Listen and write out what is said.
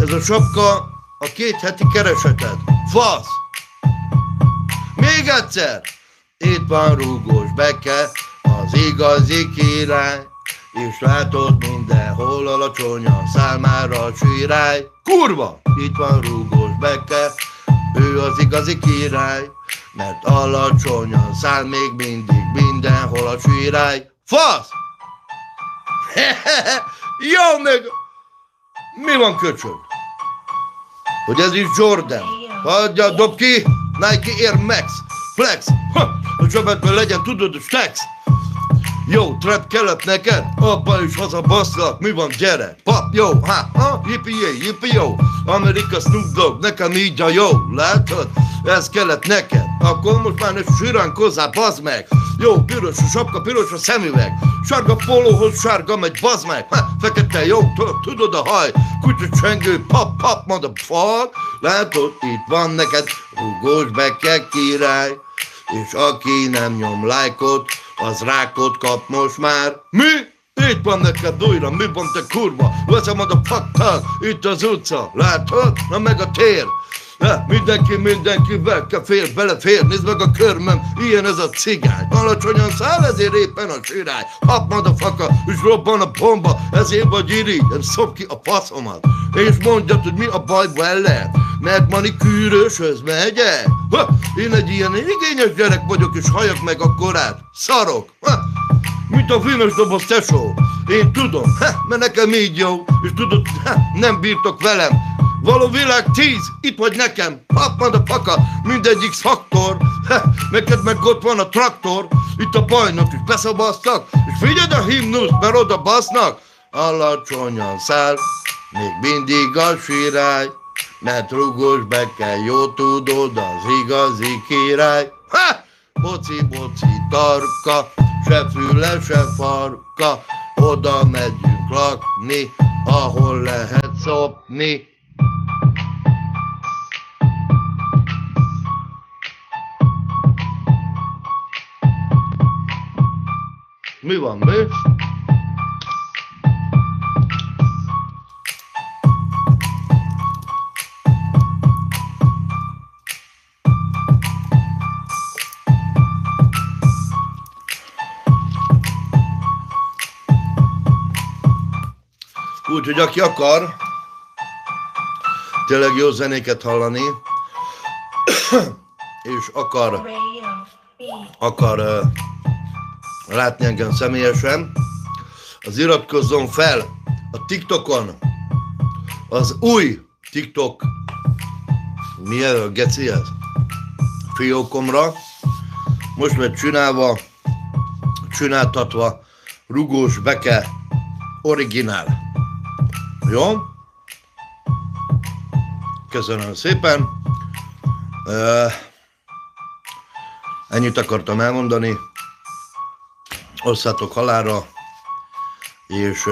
Ez a sapka a két heti kereseted. Fasz! Még egyszer! Itt van rúgós beke, az igazi király, és látod mindenhol alacsonyan számára a sirály. Kurva! Itt van rúgós beke, ő az igazi király, mert alacsonyan száll még mindig mindenhol a sirály. Fasz! Jó meg! Mi van köcsög? Hogy ez is Jordan. Hagyja, dob ki! Nike Air Max. Flex. Ha, a zsebedben legyen, tudod, flex. Jó, trap kellett neked? Abba is haza baszlak, mi van, gyere! Pap, jó, ha, ha, yippee yay, yippee jó! Amerika Snoop Dogg, nekem így a jó, látod? Ez kellett neked, akkor most már ne siránkozzál, bazd meg! Jó, piros a sapka, piros a szemüveg, sárga pólóhoz sárga megy, bazd meg! Ha, fekete, jó, tu- tudod a haj, kutya csengő, pap, pap, motherfucker! Látod, itt van neked, rugós beke király, és aki nem nyom lájkot, az rákot kap most már. Mi? Itt van neked újra, mi van te kurva? Veszem a fuck itt az utca, látod? Na meg a tér. Na, mindenki mindenkivel kell fér, belefér, nézd meg a körmöm, ilyen ez a cigány. Alacsonyan száll, ezért éppen a sirály. Hap madafaka, és robban a bomba, ezért vagy irigy, nem szob ki a faszomat. És mondjad, hogy mi a baj vele, mert manikűröshöz megyek. Ha, én egy ilyen igényes gyerek vagyok, és halljak meg a korát. Szarok. Ha, mint a filmes doboz tesó. Én tudom, ha, mert nekem így jó, és tudod, ha, nem bírtok velem. Való világ tíz, itt vagy nekem, pap a paka, mindegyik szaktor, ha, neked meg ott van a traktor, itt a bajnok is beszabasztak, és figyeld a himnusz, mert oda basznak, alacsonyan száll, még mindig a sirály, mert rugós beke, jó tudod, az igazi király. Ha! Boci, boci, tarka, se füle, se farka, oda megyünk lakni, ahol lehet szopni. Mi van, mi? Úgyhogy aki akar tényleg jó zenéket hallani, és akar, akar uh, látni engem személyesen, az iratkozzon fel a TikTokon, az új TikTok, mi ez a geci ez? Fiókomra, most meg csinálva, csináltatva, rugós beke, originál. Jó? Köszönöm szépen. Ennyit akartam elmondani. Osszátok halára, és